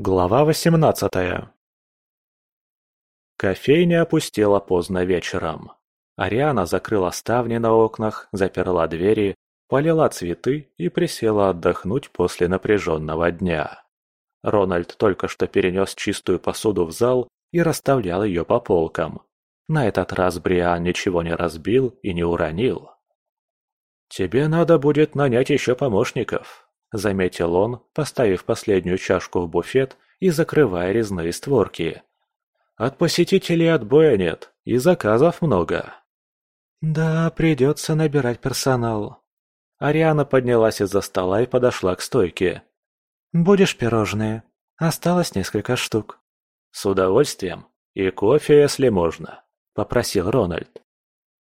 Глава восемнадцатая Кофейня опустела поздно вечером. Ариана закрыла ставни на окнах, заперла двери, полила цветы и присела отдохнуть после напряженного дня. Рональд только что перенес чистую посуду в зал и расставлял ее по полкам. На этот раз Бриан ничего не разбил и не уронил. «Тебе надо будет нанять еще помощников», — заметил он, поставив последнюю чашку в буфет и закрывая резные створки. «От посетителей отбоя нет, и заказов много». «Да, придется набирать персонал». Ариана поднялась из-за стола и подошла к стойке. «Будешь пирожные? Осталось несколько штук». «С удовольствием. И кофе, если можно», — попросил Рональд.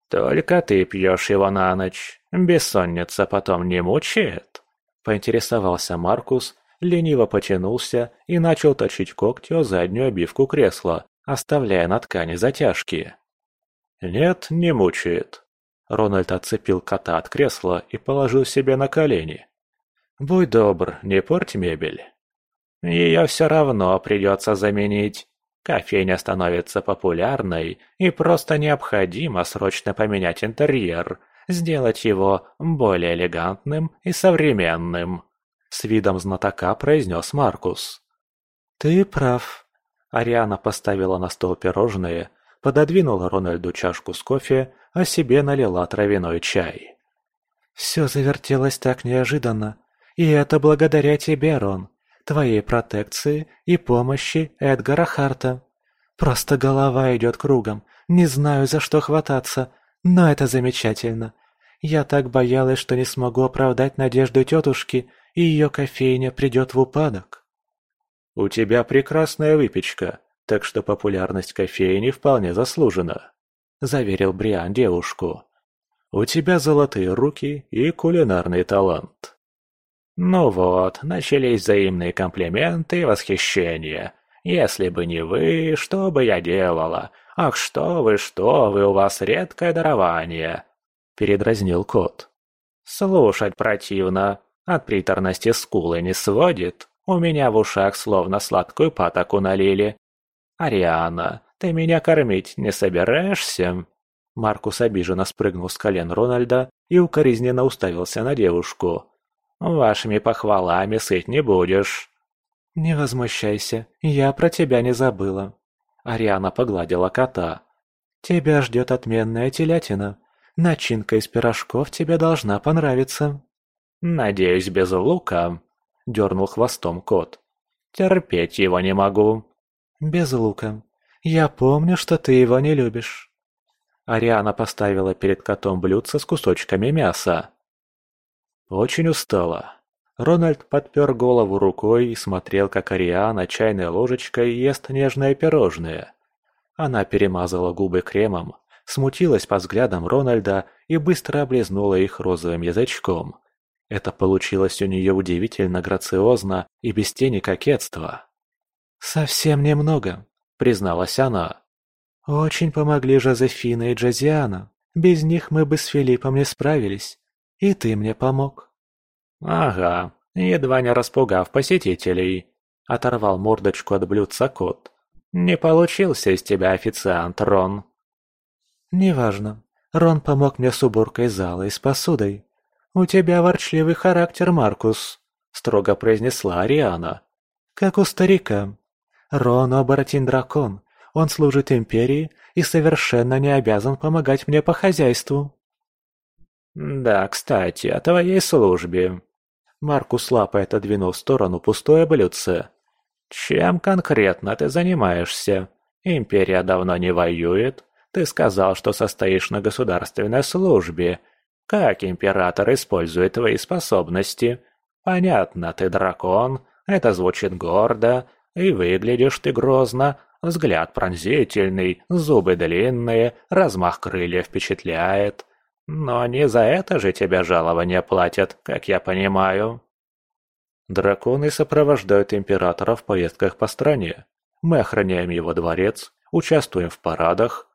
«Только ты пьешь его на ночь. Бессонница потом не мучает?» Поинтересовался Маркус, лениво потянулся и начал точить когтю заднюю обивку кресла, оставляя на ткани затяжки. «Нет, не мучает». Рональд отцепил кота от кресла и положил себе на колени. «Будь добр, не порть мебель». «Ее все равно придется заменить. Кофейня становится популярной, и просто необходимо срочно поменять интерьер, сделать его более элегантным и современным», — с видом знатока произнес Маркус. «Ты прав». Ариана поставила на стол пирожные, пододвинула Рональду чашку с кофе, а себе налила травяной чай. «Все завертелось так неожиданно, и это благодаря тебе, Рон твоей протекции и помощи Эдгара Харта. Просто голова идет кругом, не знаю, за что хвататься, но это замечательно. Я так боялась, что не смогу оправдать надежды тетушки, и ее кофейня придет в упадок. У тебя прекрасная выпечка, так что популярность кофейни вполне заслужена, заверил Бриан девушку. У тебя золотые руки и кулинарный талант. Ну вот, начались взаимные комплименты и восхищение. Если бы не вы, что бы я делала? Ах, что вы, что вы, у вас редкое дарование!» Передразнил кот. «Слушать противно. От приторности скулы не сводит. У меня в ушах словно сладкую патоку налили. Ариана, ты меня кормить не собираешься?» Маркус обиженно спрыгнул с колен Рональда и укоризненно уставился на девушку. Вашими похвалами сыть не будешь». «Не возмущайся, я про тебя не забыла». Ариана погладила кота. «Тебя ждет отменная телятина. Начинка из пирожков тебе должна понравиться». «Надеюсь, без лука?» – дернул хвостом кот. «Терпеть его не могу». «Без лука. Я помню, что ты его не любишь». Ариана поставила перед котом блюдце с кусочками мяса. Очень устала. Рональд подпер голову рукой и смотрел, как Ариана чайной ложечкой ест нежное пирожное. Она перемазала губы кремом, смутилась по взглядам Рональда и быстро облизнула их розовым язычком. Это получилось у нее удивительно грациозно и без тени кокетства. «Совсем немного», — призналась она. «Очень помогли Жозефина и Джозиана. Без них мы бы с Филиппом не справились. И ты мне помог». «Ага, едва не распугав посетителей», — оторвал мордочку от блюдца кот. «Не получился из тебя официант, Рон». «Неважно. Рон помог мне с уборкой зала и с посудой. У тебя ворчливый характер, Маркус», — строго произнесла Ариана. «Как у старика. Рон — оборотень-дракон. Он служит Империи и совершенно не обязан помогать мне по хозяйству». «Да, кстати, о твоей службе». Маркус лапой отодвинул в сторону пустое блюдце. «Чем конкретно ты занимаешься? Империя давно не воюет. Ты сказал, что состоишь на государственной службе. Как император использует твои способности? Понятно, ты дракон, это звучит гордо, и выглядишь ты грозно, взгляд пронзительный, зубы длинные, размах крылья впечатляет. Но не за это же тебя жалования платят, как я понимаю. Драконы сопровождают императора в поездках по стране. Мы охраняем его дворец, участвуем в парадах.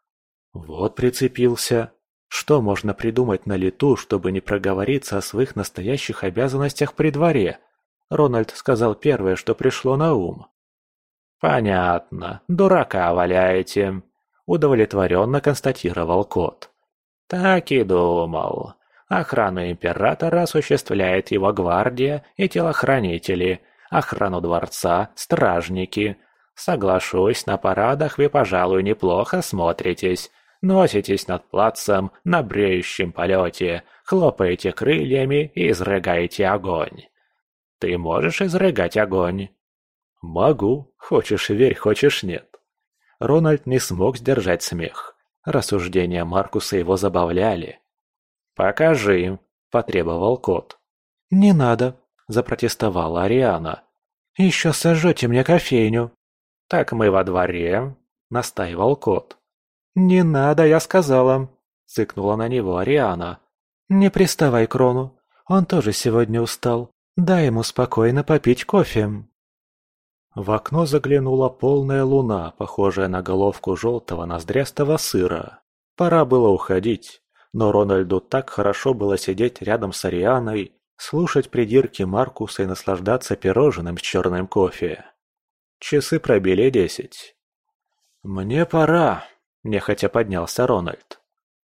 Вот прицепился. Что можно придумать на лету, чтобы не проговориться о своих настоящих обязанностях при дворе? Рональд сказал первое, что пришло на ум. «Понятно, дурака валяете», — удовлетворенно констатировал кот. «Так и думал. Охрану императора осуществляет его гвардия и телохранители, охрану дворца – стражники. Соглашусь, на парадах вы, пожалуй, неплохо смотритесь. Носитесь над плацем на бреющем полете, хлопаете крыльями и изрыгаете огонь. Ты можешь изрыгать огонь? Могу, хочешь верь, хочешь нет. Рональд не смог сдержать смех. Рассуждения Маркуса его забавляли. «Покажи», – потребовал кот. «Не надо», – запротестовала Ариана. «Еще сожжете мне кофейню». «Так мы во дворе», – настаивал кот. «Не надо, я сказала», – цыкнула на него Ариана. «Не приставай к Рону, он тоже сегодня устал. Дай ему спокойно попить кофе». В окно заглянула полная луна, похожая на головку желтого ноздрястого сыра. Пора было уходить, но Рональду так хорошо было сидеть рядом с Арианой, слушать придирки Маркуса и наслаждаться пирожным с черным кофе. Часы пробили десять. «Мне пора», – нехотя поднялся Рональд.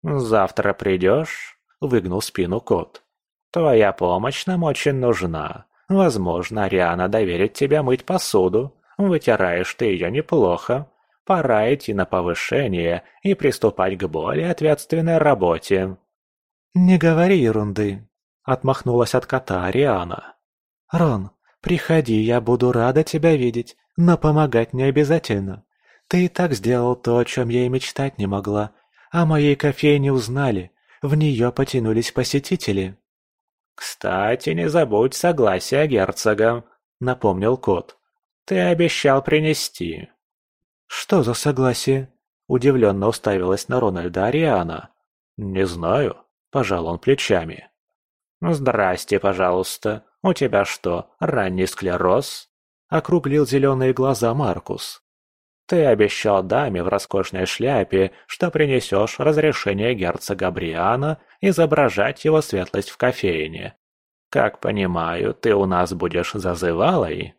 «Завтра придешь?» – выгнул спину кот. «Твоя помощь нам очень нужна. Возможно, Ариана доверит тебе мыть посуду. Вытираешь ты ее неплохо. Пора идти на повышение и приступать к более ответственной работе». «Не говори ерунды», — отмахнулась от кота Ариана. «Рон, приходи, я буду рада тебя видеть, но помогать не обязательно. Ты и так сделал то, о чем я и мечтать не могла. О моей кофейне узнали, в нее потянулись посетители». «Кстати, не забудь согласие герцога», — напомнил кот. «Ты обещал принести». «Что за согласие?» – удивленно уставилась на Рональда Ариана. «Не знаю», – пожал он плечами. «Здрасте, пожалуйста. У тебя что, ранний склероз?» – округлил зеленые глаза Маркус. «Ты обещал даме в роскошной шляпе, что принесешь разрешение герцога Бриана изображать его светлость в кофейне. Как понимаю, ты у нас будешь зазывалой?»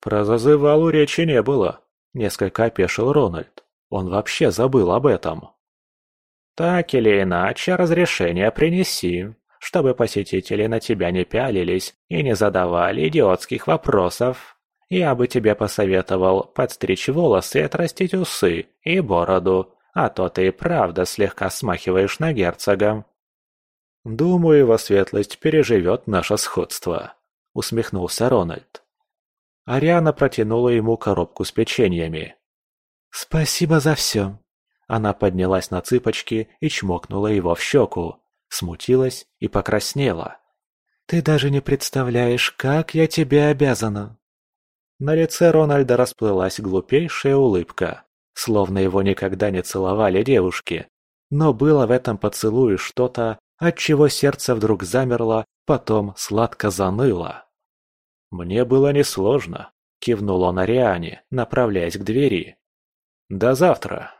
«Про зазывалу речи не было», Несколько опешил Рональд. Он вообще забыл об этом. «Так или иначе, разрешение принеси, чтобы посетители на тебя не пялились и не задавали идиотских вопросов. Я бы тебе посоветовал подстричь волосы и отрастить усы и бороду, а то ты и правда слегка смахиваешь на герцога». «Думаю, его светлость переживет наше сходство», — усмехнулся Рональд. Ариана протянула ему коробку с печеньями. «Спасибо за все!» Она поднялась на цыпочки и чмокнула его в щеку, смутилась и покраснела. «Ты даже не представляешь, как я тебе обязана!» На лице Рональда расплылась глупейшая улыбка, словно его никогда не целовали девушки. Но было в этом поцелуе что-то, от чего сердце вдруг замерло, потом сладко заныло. «Мне было несложно», — кивнул он Ариане, направляясь к двери. «До завтра».